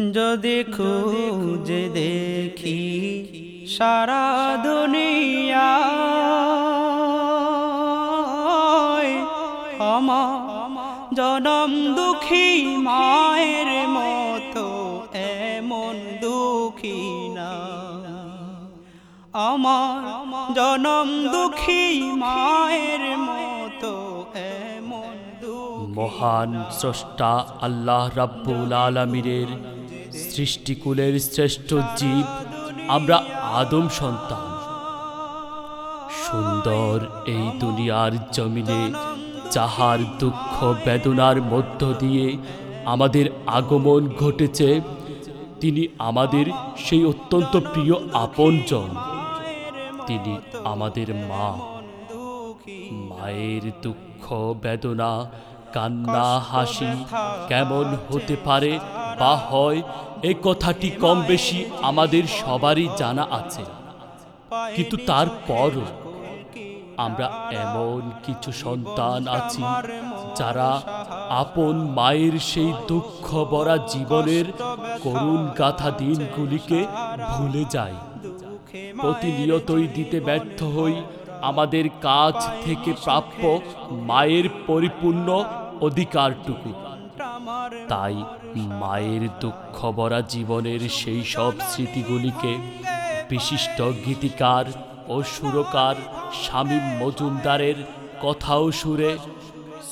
যদি খুঁজে দেখি সারা দুনিয়া আমার জনম দুঃখী মায়ের মতো এমন দুঃখী না। আমার জনম দুঃখী মায়ের মতো এমন দুঃখী মহান স্রষ্টা আল্লাহ রাব্বুল আলমিনের সৃষ্টিকুলের শ্রেষ্ঠ জীব, আমরা আদম সন্তান। সুন্দর এই দুনিয়ার জমিনে, যাহার দুঃখ বেদনার মধ্য দিয়ে আমাদের আগমন ঘটেছে, তিনি আমাদের সেই অত্যন্ত প্রিয় আপনজন। তিনি আমাদের মা। মায়ের দুঃখ বেদনা কান্না হাসি কেমন হতে পারে বা হয় এই কথাটি কম বেশি আমাদের সবারই জানা আছে। কিন্তু তারপরও আমরা এমন কিছু সন্তান আছি যারা আপন মায়ের সেই দুঃখ ভরা জীবনের করুণ গাথা দিনগুলিকে ভুলে যায় প্রতিনিয়তই দিতে ব্যর্থ হই। আমাদের কাছ থেকে প্রাপ্য মায়ের পরিপূর্ণ অধিকারটুকু। তাই মায়ের দুঃখ ভরা জীবনের সেই সব স্মৃতিগুলিকে বিশিষ্ট গীতিকার ও সুরকার শামীম মজুমদারের কথাও সুরে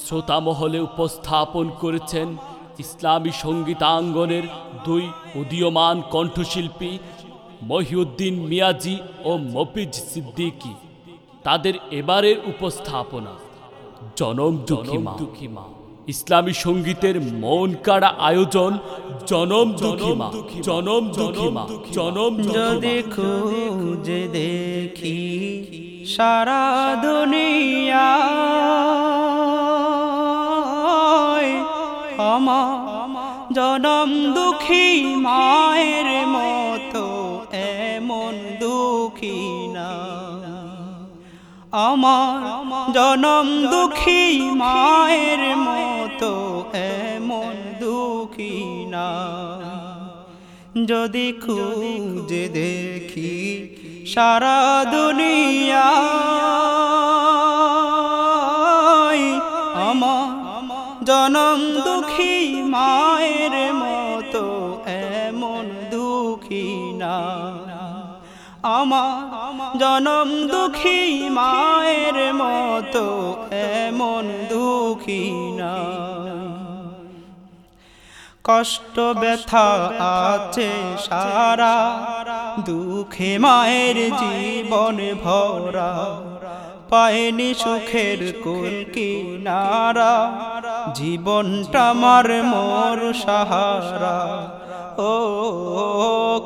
শ্রোতামহলে উপস্থাপন করেছেন ইসলামী সঙ্গীতাঙ্গনের দুই উদীয়মান কণ্ঠশিল্পী মহিউদ্দিন মিয়াজি ও মফিজ সিদ্দিকী। তাদের এবারের উপস্থাপনা জনম দুঃখী মা। দুঃখী মা। ইসলামী সঙ্গীতের মন কাড়া আয়োজন জনম দুঃখী মা। জনম দুঃখী মা। জনম যদি খুঁজে দেখি সারা দুনিয়া আমার জনম দুঃখী মায়ের আমার জনম দুঃখী মায়ের মতো এমন দুঃখী না। যদি খুঁজে দেখি সারা দুনিয়া, আমার জনম দুঃখী মায়ের মতো এমন দুঃখী না। আমার জনম দুঃখী মায়ের মতো এমন দুঃখী না কষ্ট, ব্যথা আছে সারা দুঃখে মায়ের জীবন ভরা। পায়নি সুখের কুল কিনারা, জীবনটা আমার মোর সাহারা। ও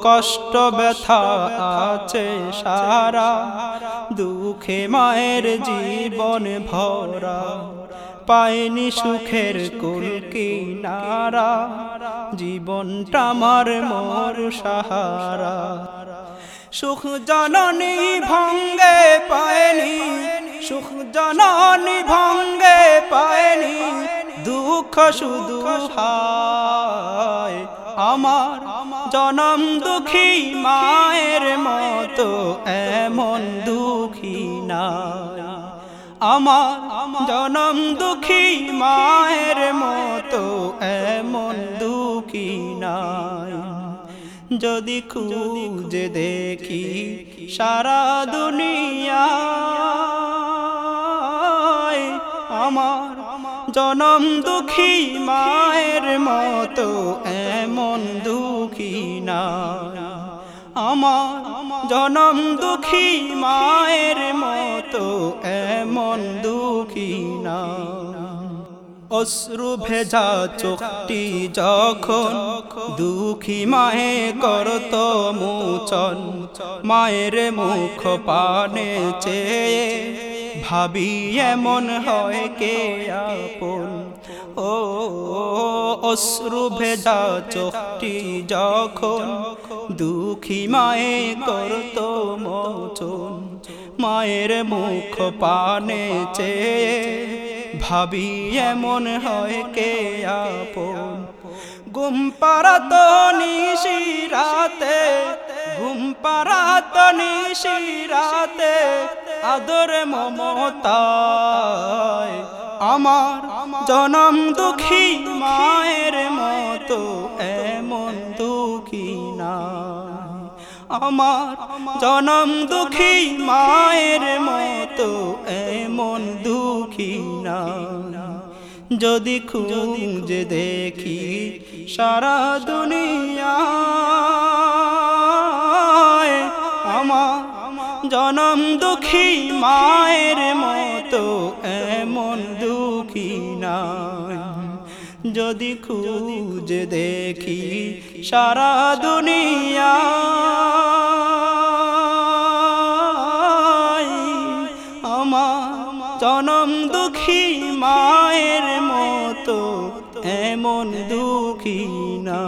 কষ্ট ব্যথা আছে সারা, দুঃখে মায়ের জীবন ভরা, পায়নি সুখের কুল কিনারা, জীবনটা আমার মোর সাহারা। সুখ জননী ভঙ্গে পায়নি, সুখ জননী ভঙ্গে পায়নি, দুঃখ শুধু হায় আমার জনম দুঃখী মায়ের মতো এমন দুঃখী না আমার জনম দুঃখী মায়ের মতো এমন দুঃখী নাই। যদি খুঁজে দেখি সারা দুনিয়া আমার জনম দুঃখী মায়ের মতো এমন দুঃখী না। আমার জনম দুঃখী মায়ের মতো এমন দুঃখী না। অশ্রু ভেজা চোখটি যখন দুঃখী মায়ে করত মোচন, মায়ের মুখ পানে চেয়ে ভাবি এমন হয় কে আপন? ও, অশ্রু ভেজা চোখটি যখন দুঃখী মায়ে করত মোচন, মায়ের মুখ পানে চেয়ে ভাবি এমন হয় কে আপন? ঘুম পাড়াত নিশিরাতে ঘুম পাড়াত নিশিরাতে আদরে মমতায়। আমার জনম দুঃখী মায়ের মতো, এমন দুঃখী না আমার জনম দুঃখী মায়ের মতো, এমন দুঃখী না যদি খুঁজে দেখি সারা দুনিয়া জনম দুঃখী, মায়ের মতো এমন দুঃখী নাই। যদি খুঁজে দেখি সারা দুনিয়া, আমার জনম দুঃখী, মায়ের মতো এমন দুঃখী না